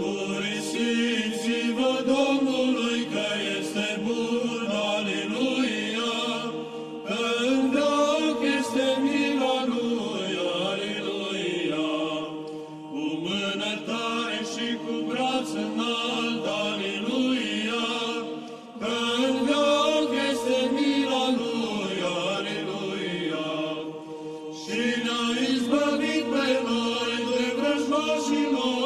Mărturisiți-vă Domnului că este bun, aleluia, când dacă este mila lui, cu mână tare și cu braț înalt, aleluia, când dacă este mila lui, și ne-a izbăvit pe noi de vrăjmașii lor.